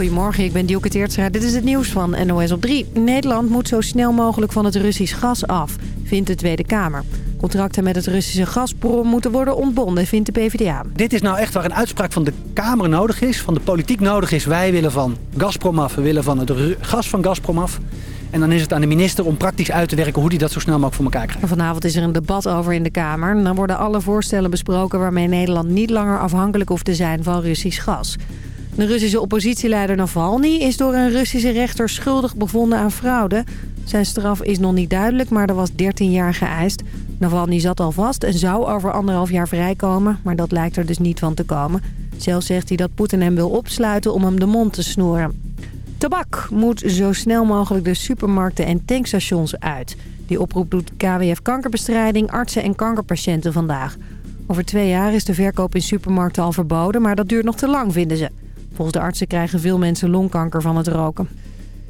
Goedemorgen, ik ben Dielke Teertstra. Dit is het nieuws van NOS op 3. Nederland moet zo snel mogelijk van het Russisch gas af, vindt de Tweede Kamer. Contracten met het Russische Gazprom moeten worden ontbonden, vindt de PvdA. Dit is nou echt waar een uitspraak van de Kamer nodig is, van de politiek nodig is. Wij willen van Gazprom af, we willen van het gas van Gazprom af. En dan is het aan de minister om praktisch uit te werken hoe hij dat zo snel mogelijk voor elkaar krijgt. Vanavond is er een debat over in de Kamer. Dan worden alle voorstellen besproken waarmee Nederland niet langer afhankelijk hoeft te zijn van Russisch gas. De Russische oppositieleider Navalny is door een Russische rechter schuldig bevonden aan fraude. Zijn straf is nog niet duidelijk, maar er was 13 jaar geëist. Navalny zat al vast en zou over anderhalf jaar vrijkomen, maar dat lijkt er dus niet van te komen. Zelf zegt hij dat Poetin hem wil opsluiten om hem de mond te snoeren. Tabak moet zo snel mogelijk de supermarkten en tankstations uit. Die oproep doet KWF Kankerbestrijding, artsen en kankerpatiënten vandaag. Over twee jaar is de verkoop in supermarkten al verboden, maar dat duurt nog te lang, vinden ze. Volgens de artsen krijgen veel mensen longkanker van het roken.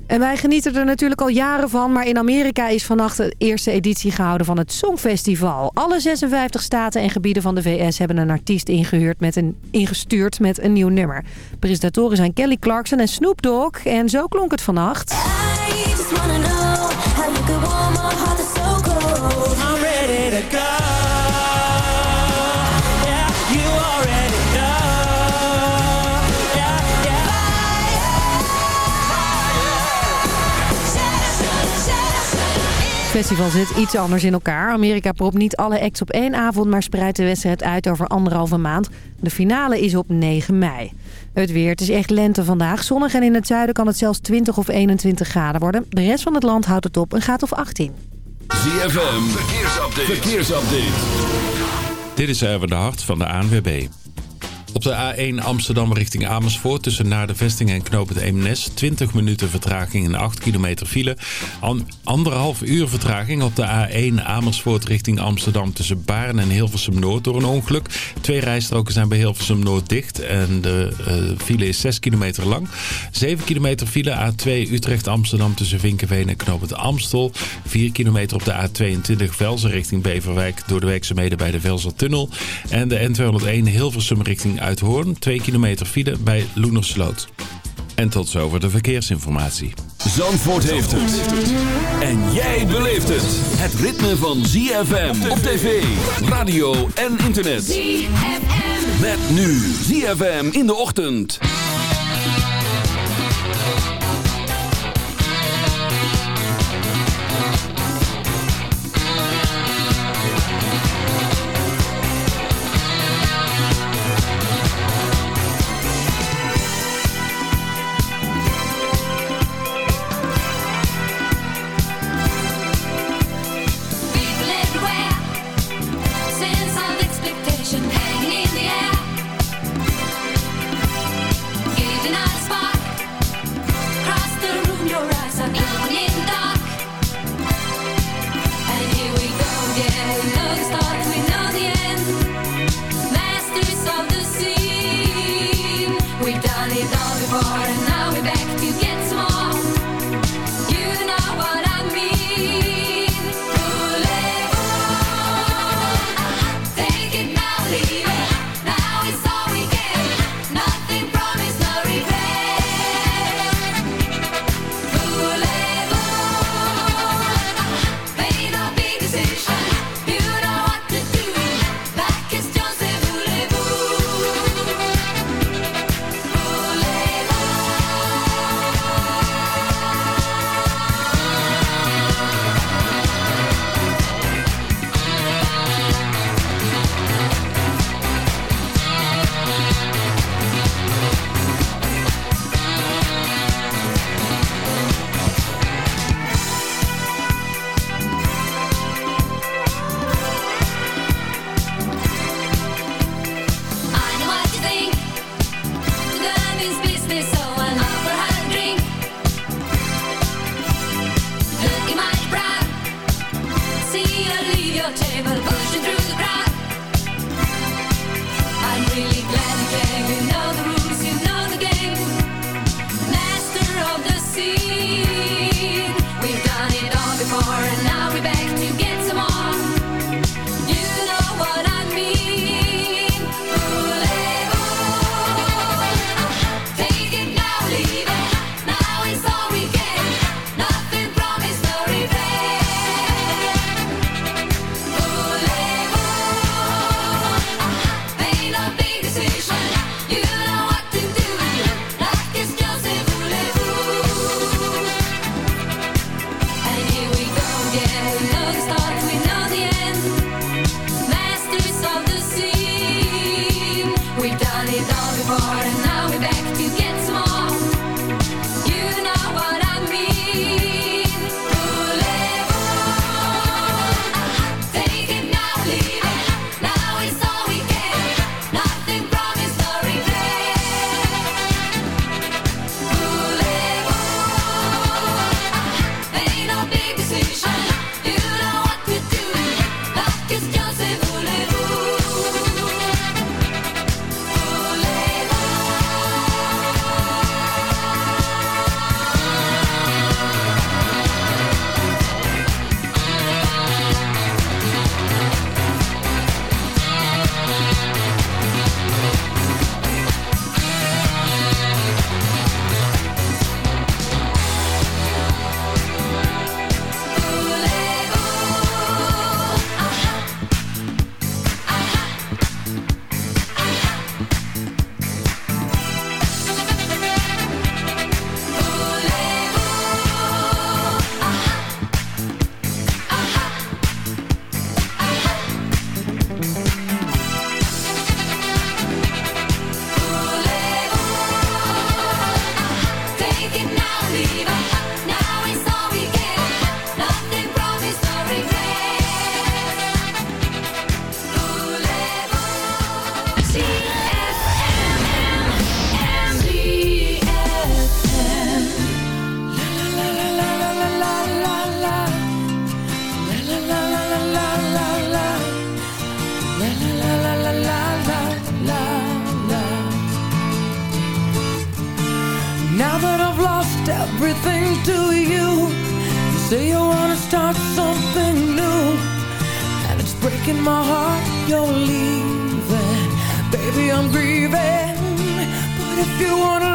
En wij genieten er natuurlijk al jaren van, maar in Amerika is vannacht de eerste editie gehouden van het Songfestival. Alle 56 staten en gebieden van de VS hebben een artiest ingehuurd met een, ingestuurd met een nieuw nummer. Presentatoren zijn Kelly Clarkson en Snoop Dogg en zo klonk het vannacht. Het festival zit iets anders in elkaar. Amerika propt niet alle acts op één avond, maar spreidt de wedstrijd uit over anderhalve maand. De finale is op 9 mei. Het weer, het is echt lente vandaag. Zonnig en in het zuiden kan het zelfs 20 of 21 graden worden. De rest van het land houdt het op en gaat of 18. ZFM, verkeersupdate. verkeersupdate. Dit is even de hart van de ANWB. Op de A1 Amsterdam richting Amersfoort tussen naar de vesting en knoop het Eemnes. 20 minuten vertraging en 8 kilometer file. anderhalf uur vertraging op de A1 Amersfoort richting Amsterdam tussen Baarn en Hilversum Noord door een ongeluk. Twee rijstroken zijn bij Hilversum Noord dicht en de uh, file is 6 kilometer lang. 7 kilometer file A2 Utrecht Amsterdam tussen Vinkenveen en knoop het Amstel. 4 kilometer op de A22 Velzen richting Beverwijk door de werkzaamheden bij de Velsertunnel. En de N201 Hilversum richting Uithoorn. 2 kilometer file bij Loenersloot. En tot zover de verkeersinformatie. Zandvoort heeft het. En jij beleeft het. Het ritme van ZFM op tv, radio en internet. ZFM. Met nu ZFM in de ochtend.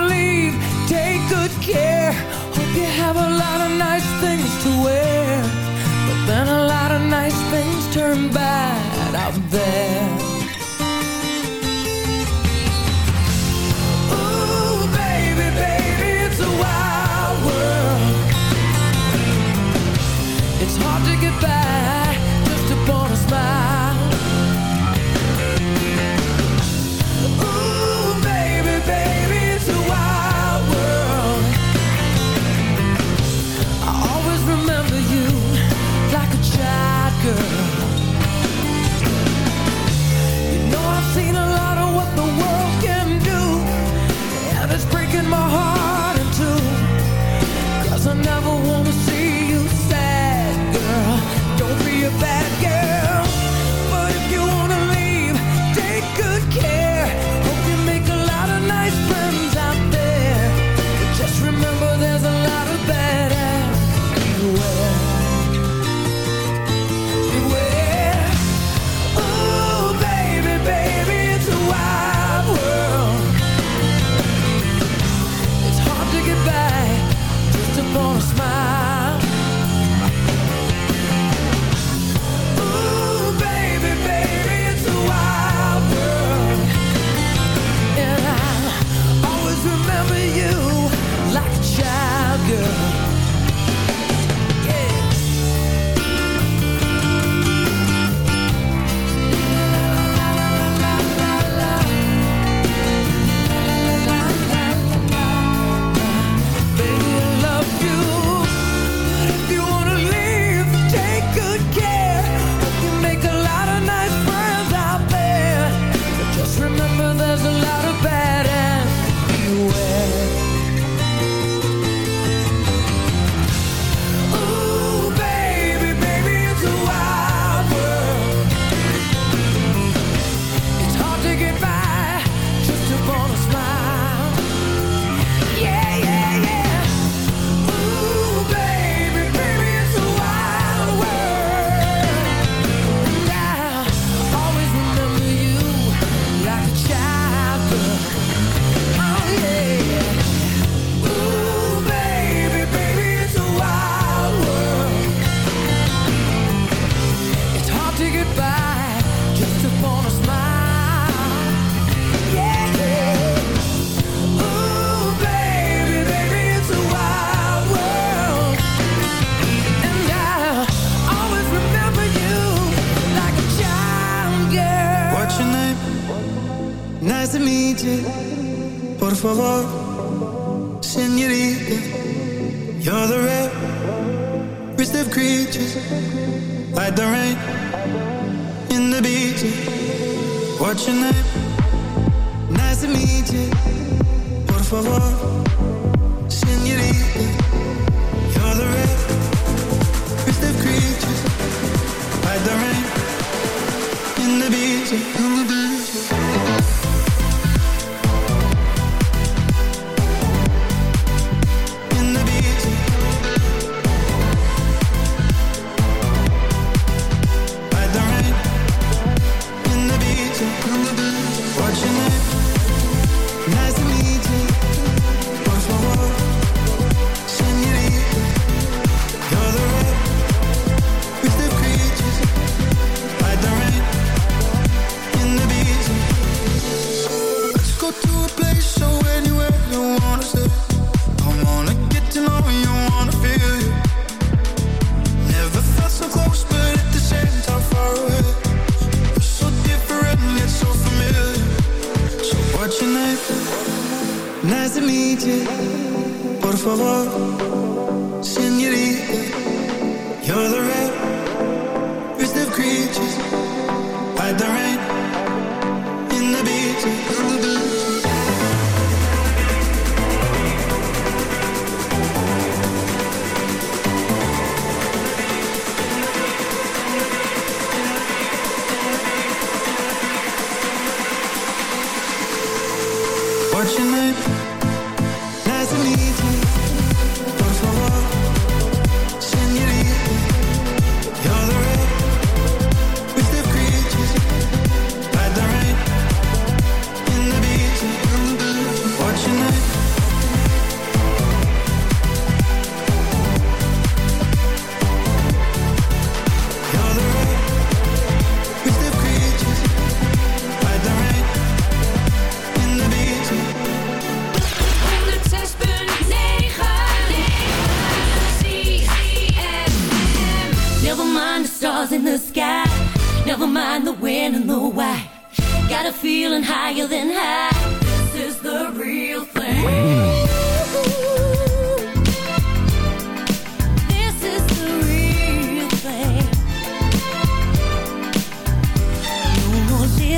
leave Take good care. Hope you have a lot of nice things to wear. But then a lot of nice things turn bad out there. Ooh, baby, baby, it's a wild world. It's hard to get by Just upon a smile. girl. You know I've seen a lot.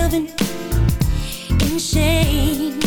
loving in shame.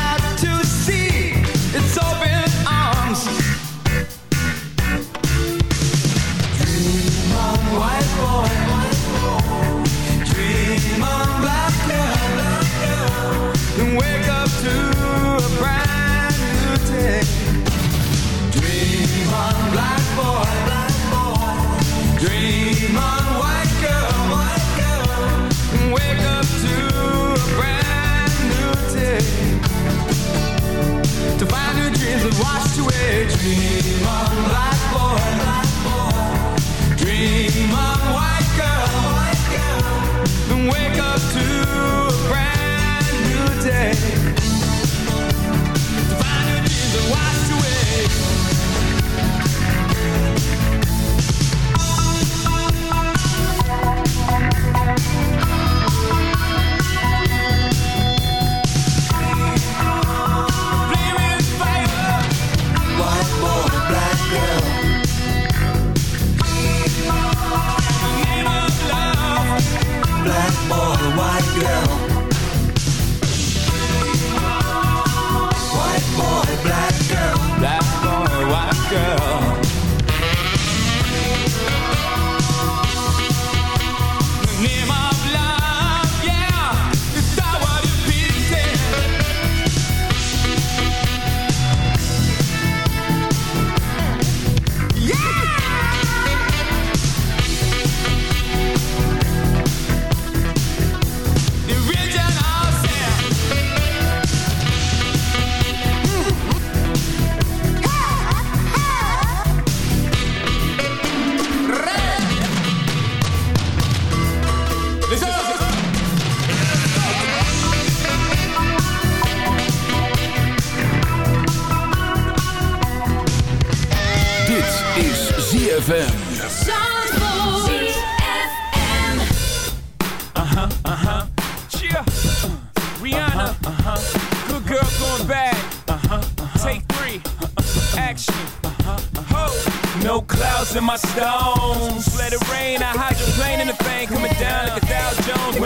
niemand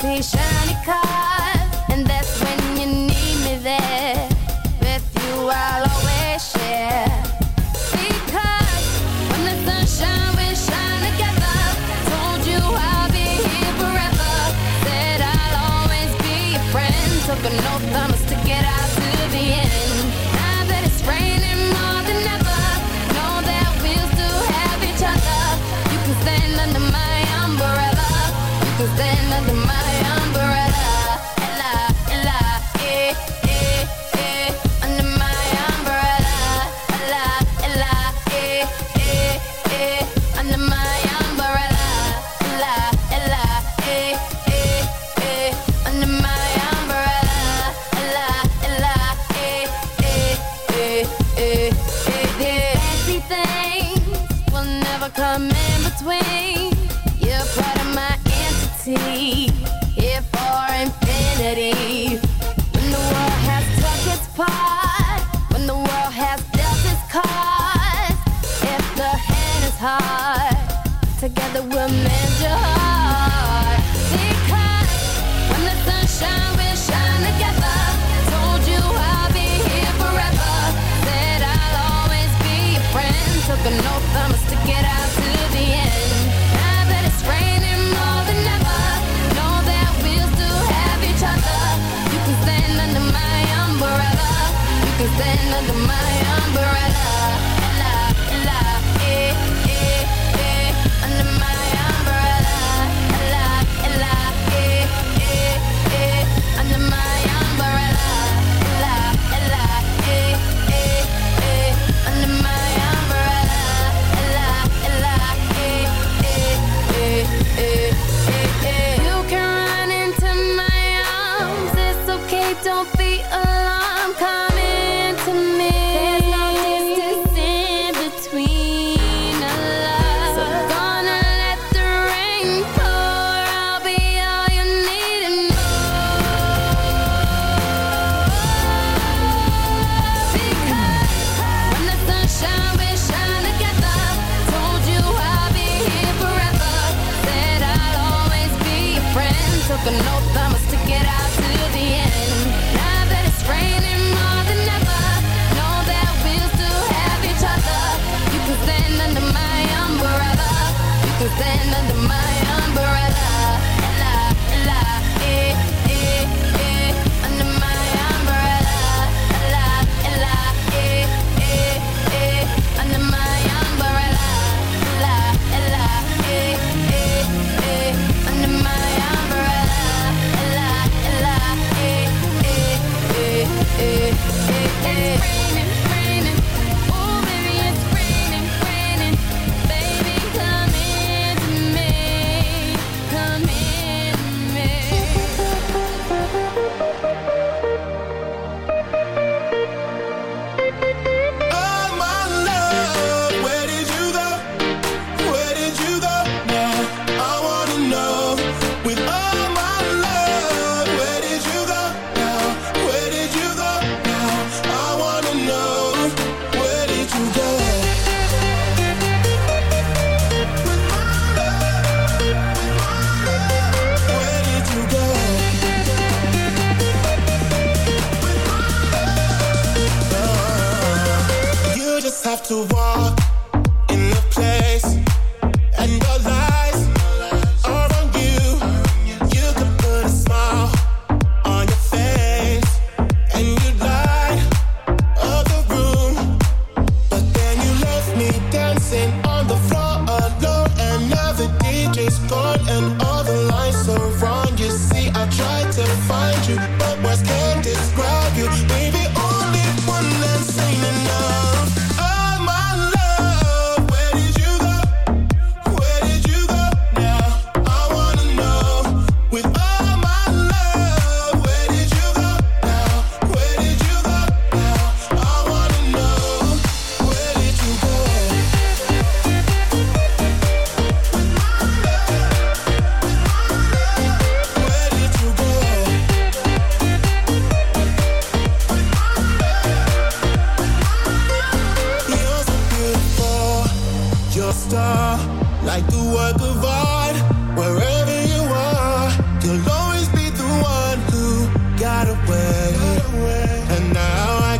see shiny cars. And that's when you need me there. With you, I'll always share.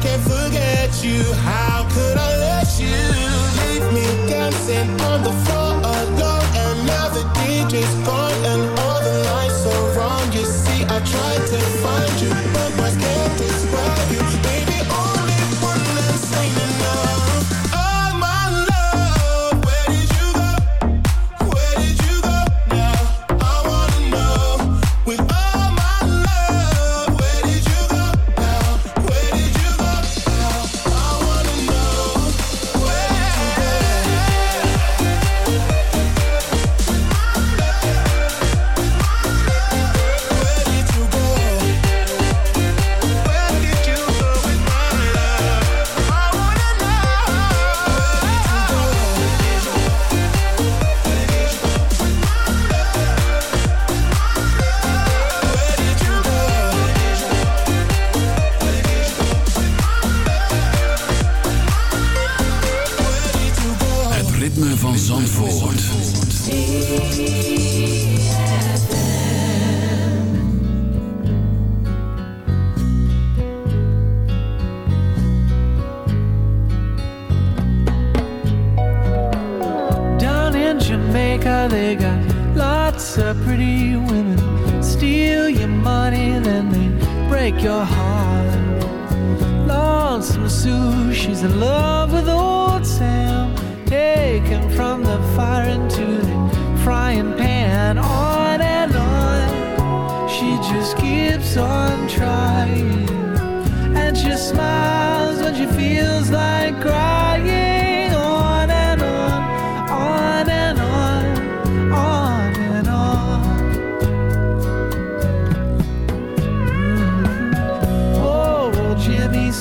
can't forget you. How could I let you leave me dancing on the floor alone? And now the DJ's gone and all the lights are wrong. You see, I tried to find you, but my can't describe you.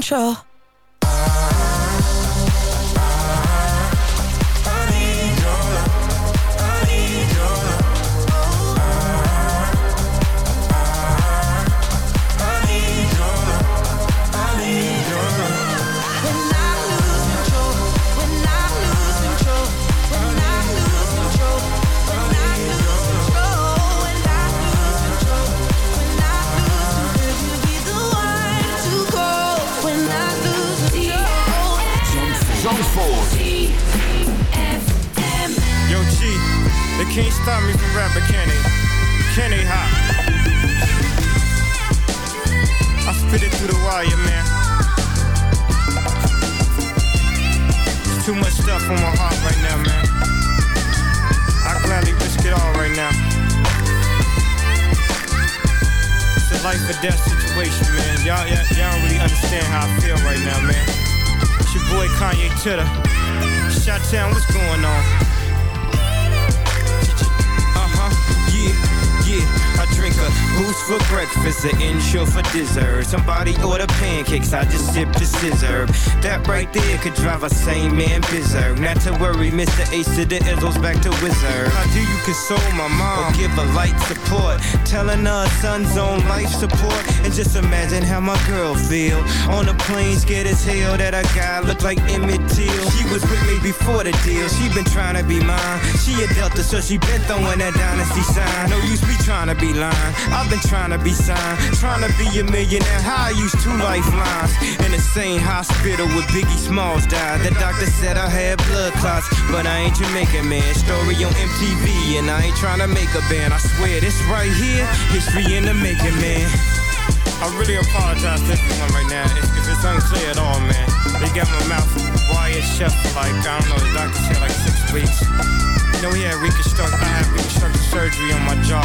control. Can't stop me from rapping, can they? Can ha? I spit it through the wire, man. Too much stuff on my heart right now, man. I gladly risk it all right now. It's a life or death situation, man. Y'all, y'all, don't really understand how I feel right now, man. It's your boy Kanye Titter. Shot what's going on? I a boost for breakfast, an Ensure for dessert. Somebody order pancakes, I just sip the scissor. That right there could drive a sane man berserk. Not to worry, Mr. Ace to the Izzles back to Wizard. How do you console my mom or give a light support? Telling her son's on life support. And just imagine how my girl feel. On the plane, scared as hell that a guy looked like Emmett Till. She was with me before the deal. She been trying to be mine. She a Delta, so she been throwing that dynasty sign. No use me trying to be lying. I've been trying to be signed. Trying to be a millionaire. How I used two lifelines. In the same hospital with Biggie Smalls died. The doctor said I had blood clots. But I ain't Jamaican, man. Story on MTV. And I ain't trying to make a band. I swear this right here, history in the making, man. I really apologize to everyone right now if, if it's unclear at all, man. They got my mouth wired shut for like, I don't know, the doctor said like six weeks. You know, he had I had reconstructive surgery on my jaw.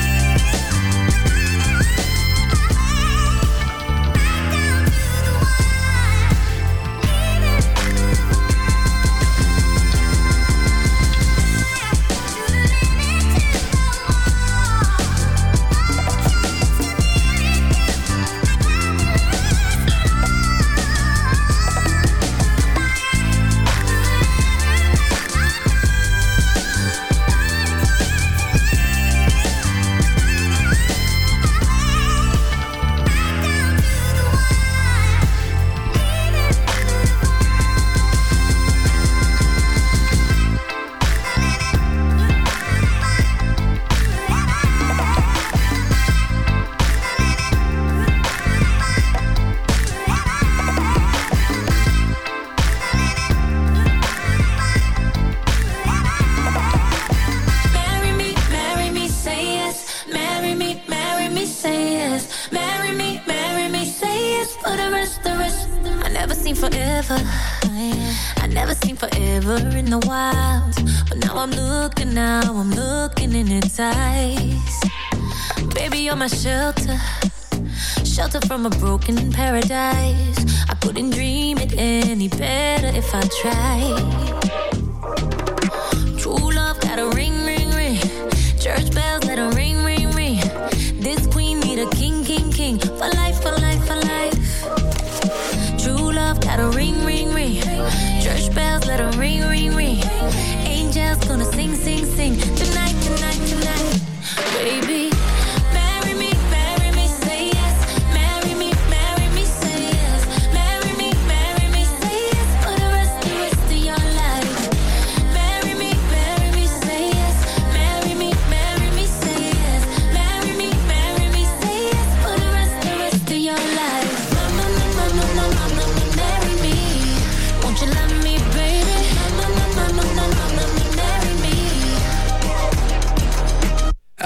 Forever. I never seen forever in the wild. But now I'm looking, now I'm looking in its eyes. Baby, you're my shelter. Shelter from a broken paradise. I couldn't dream it any better if I tried. True love got a ring, ring, ring. Church bells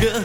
跟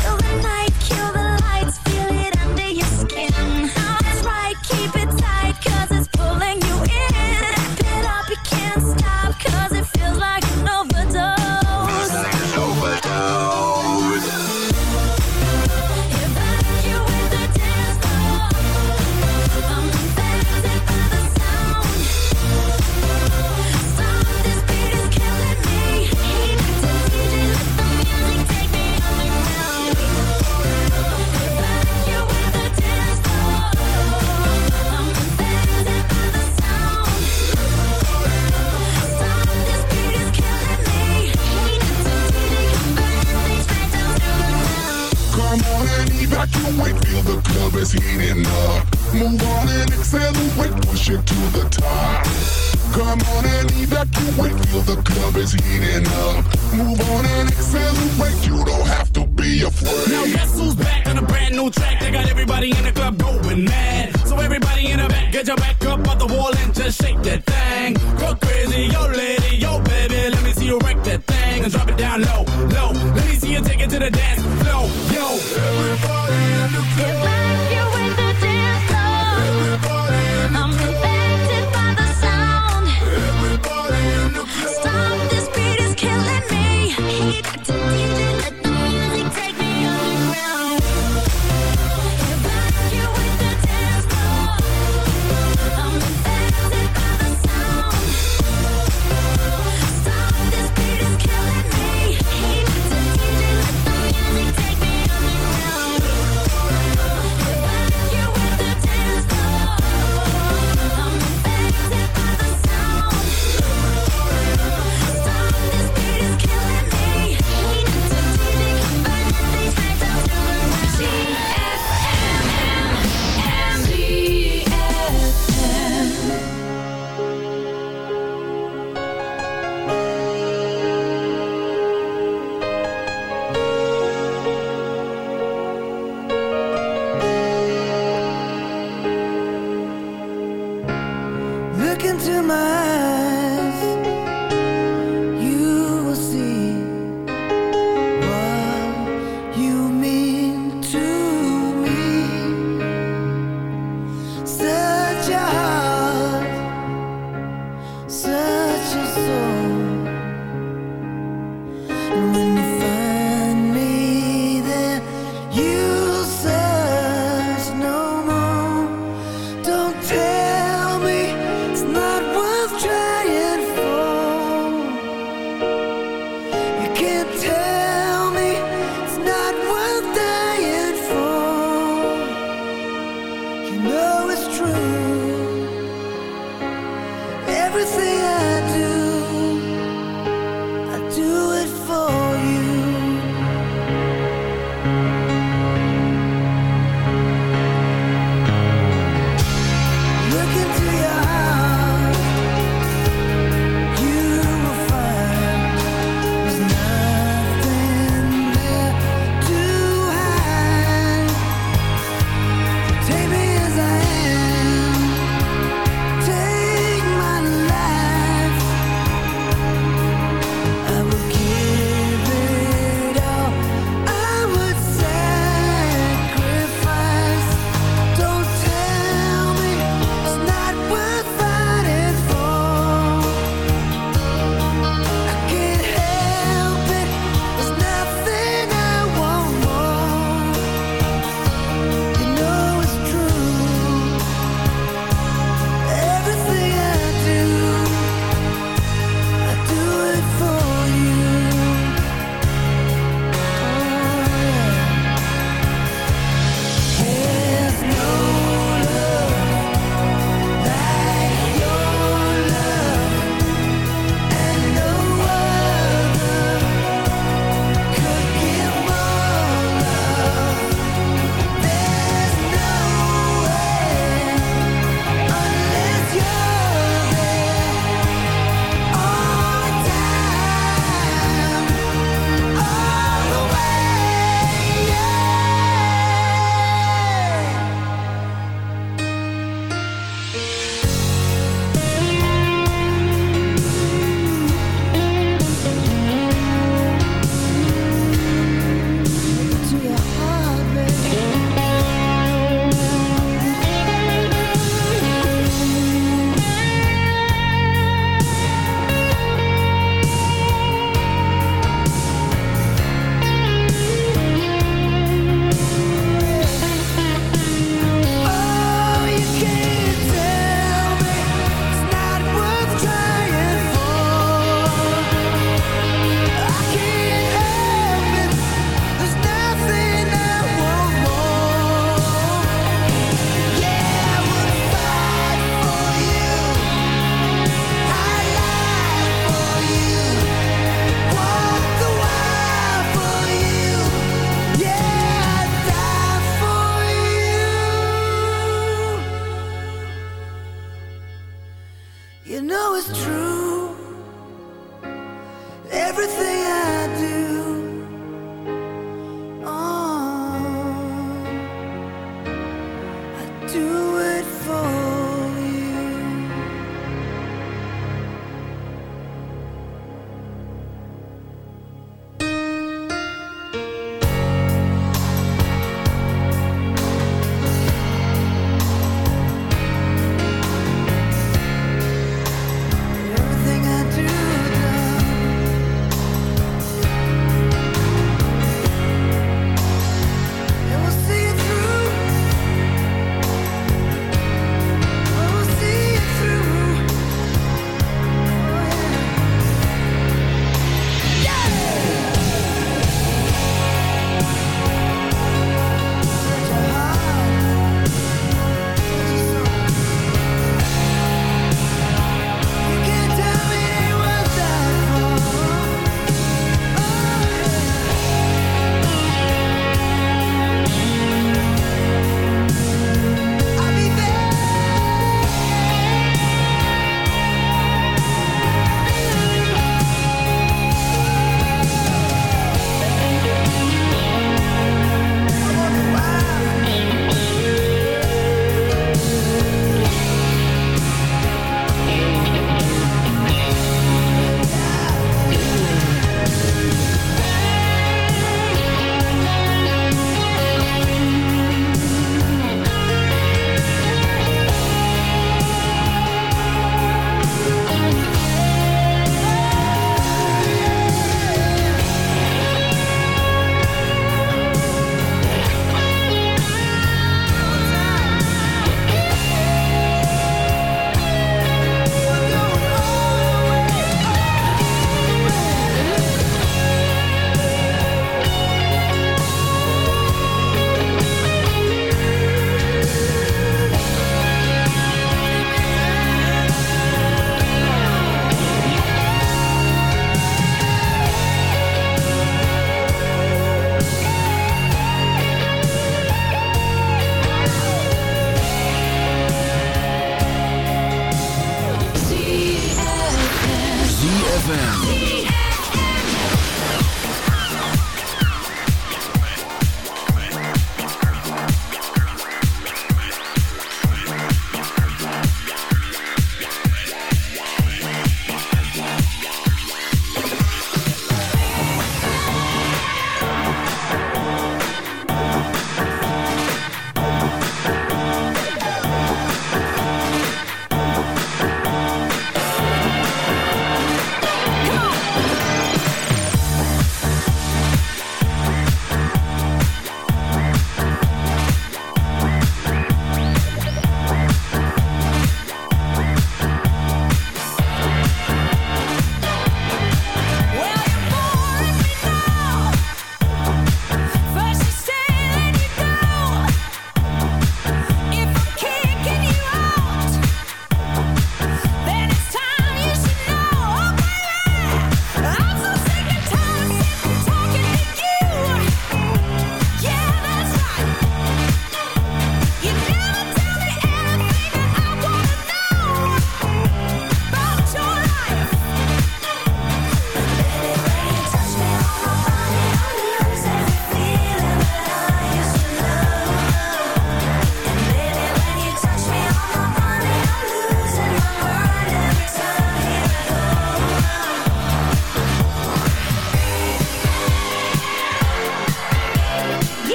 is eating.